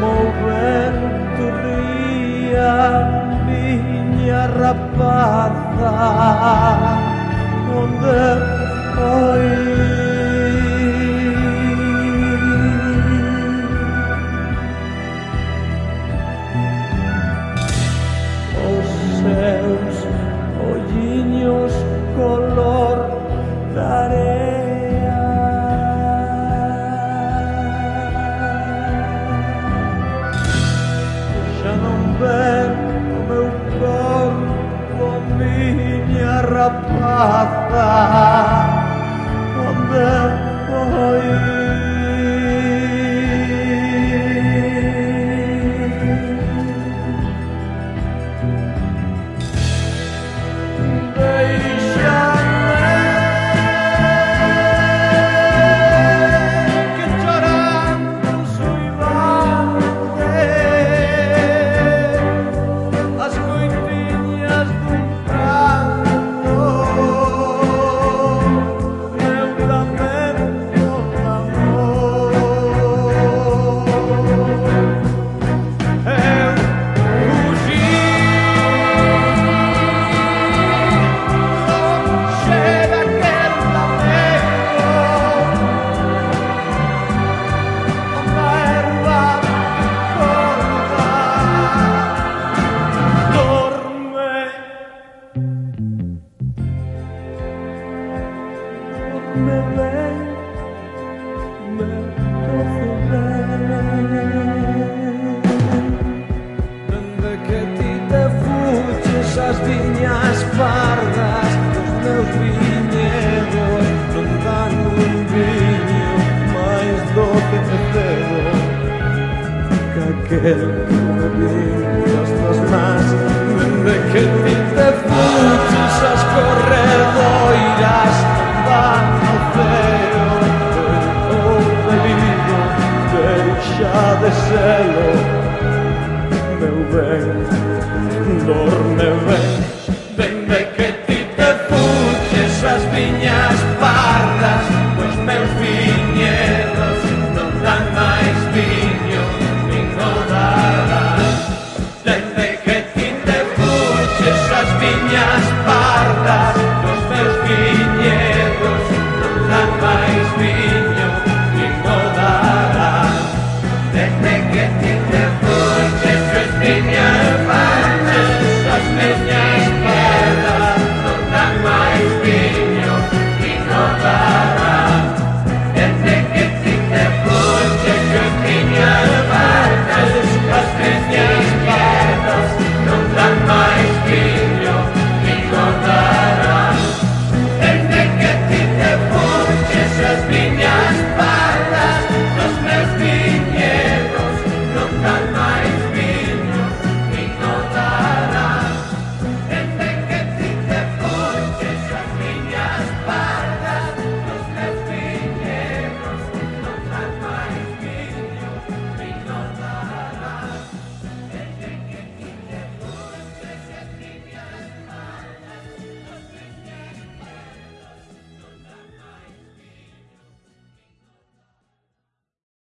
mover tu ría, miña rapaza, onde foi Maranatha, path there for you. tiñas pardas Os meus viñedos non dan un viño máis do que te cebo que aquel que me viño as tuas más dende que ti te fuches as corredoiras van ao cero ou delirio deixa de selo meu ben dorme ben Yeah.